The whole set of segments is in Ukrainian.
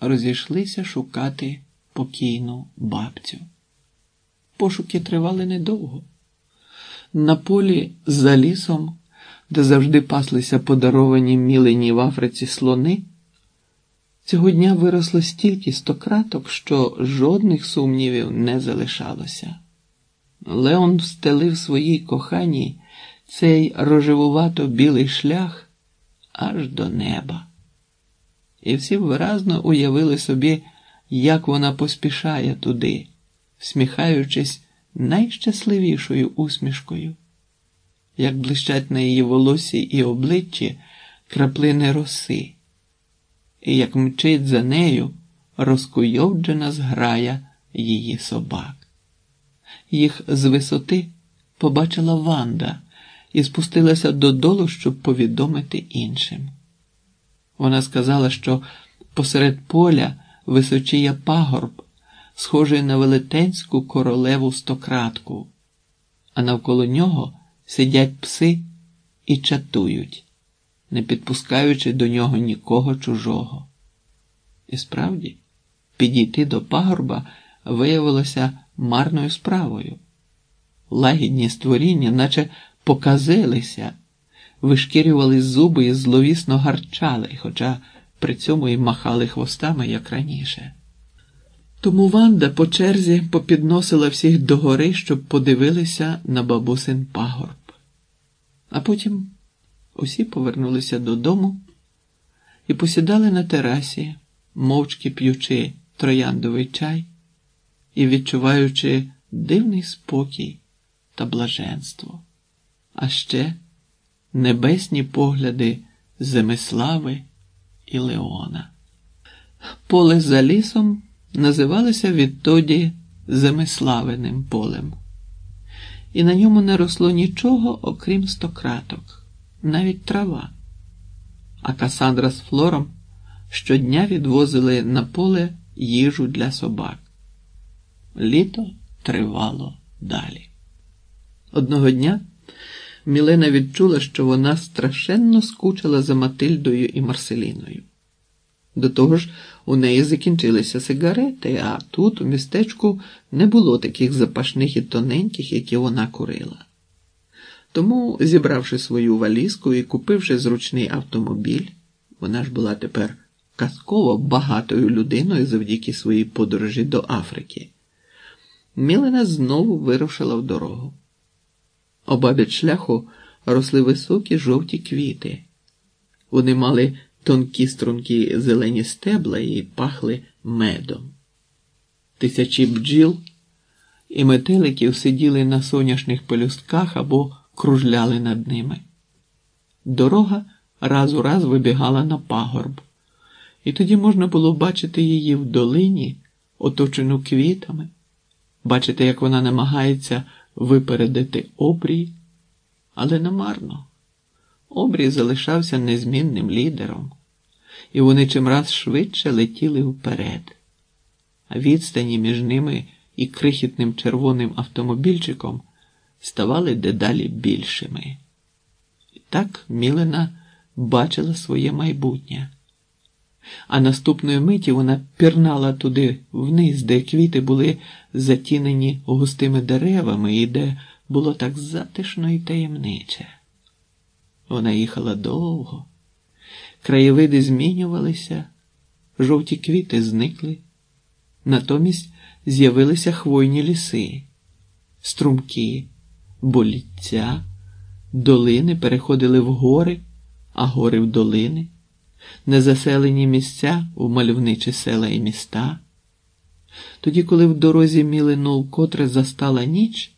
розійшлися шукати покійну бабцю. Пошуки тривали недовго. На полі за лісом, де завжди паслися подаровані мілені в Африці слони, цього дня виросло стільки стократок, що жодних сумнівів не залишалося. Леон встелив своїй коханій цей рожевувато білий шлях аж до неба. І всі виразно уявили собі, як вона поспішає туди, всміхаючись найщасливішою усмішкою, як блищать на її волосі і обличчі краплини роси, і як мчить за нею розкуйовджена зграя її собак. Їх з висоти побачила Ванда і спустилася додолу, щоб повідомити іншим. Вона сказала, що посеред поля височіє пагорб, схожий на велетенську королеву стократку, а навколо нього сидять пси і чатують, не підпускаючи до нього нікого чужого. І справді, підійти до пагорба виявилося марною справою. Лагідні створіння, наче показилися, вишкірювали зуби і зловісно гарчали, хоча при цьому й махали хвостами, як раніше. Тому Ванда по черзі попідносила всіх догори, щоб подивилися на бабусин пагорб. А потім усі повернулися додому і посідали на терасі, мовчки п'ючи трояндовий чай і відчуваючи дивний спокій та блаженство, а ще небесні погляди Земислави і Леона. Поле за лісом називалося відтоді Земиславиним полем, і на ньому не росло нічого, окрім стократок, навіть трава. А Касандра з Флором щодня відвозили на поле їжу для собак. Літо тривало далі. Одного дня Мілена відчула, що вона страшенно скучила за Матильдою і Марселіною. До того ж, у неї закінчилися сигарети, а тут, у містечку, не було таких запашних і тоненьких, які вона курила. Тому, зібравши свою валізку і купивши зручний автомобіль, вона ж була тепер казково багатою людиною завдяки своїй подорожі до Африки. Мілена знову вирушила в дорогу. Обабіч шляху росли високі жовті квіти. Вони мали тонкі стрункі зелені стебла і пахли медом. Тисячі бджіл і метеликів сиділи на соняшних пелюстках або кружляли над ними. Дорога раз у раз вибігала на пагорб, і тоді можна було бачити її в долині, оточену квітами, бачити, як вона намагається випередити обрій, але намарно. Обрій залишався незмінним лідером, і вони чимраз швидше летіли вперед, а відстані між ними і крихітним червоним автомобільчиком ставали дедалі більшими. І так Мілена бачила своє майбутнє. А наступної миті вона пірнала туди вниз, де квіти були затінені густими деревами і де було так затишно і таємниче. Вона їхала довго, краєвиди змінювалися, жовті квіти зникли, натомість з'явилися хвойні ліси, струмки, боліття, долини переходили в гори, а гори в долини незаселені місця у мальовничі села і міста. Тоді, коли в дорозі Мілину вкотре застала ніч,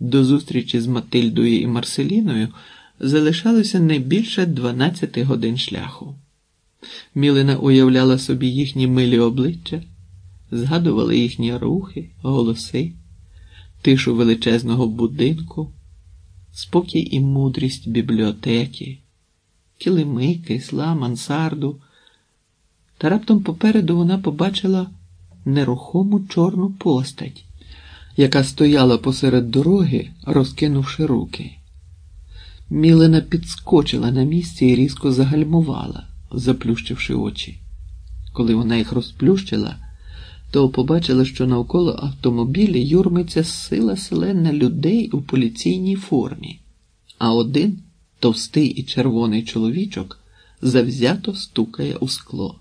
до зустрічі з Матильдою і Марселіною залишалося не більше 12 годин шляху. Мілина уявляла собі їхні милі обличчя, згадувала їхні рухи, голоси, тишу величезного будинку, спокій і мудрість бібліотеки килими, кисла, мансарду, та раптом попереду вона побачила нерухому чорну постать, яка стояла посеред дороги, розкинувши руки. Мілена підскочила на місці і різко загальмувала, заплющивши очі. Коли вона їх розплющила, то побачила, що навколо автомобілі юрмиться сила селена людей у поліційній формі, а один товстий і червоний чоловічок завзято стукає у скло.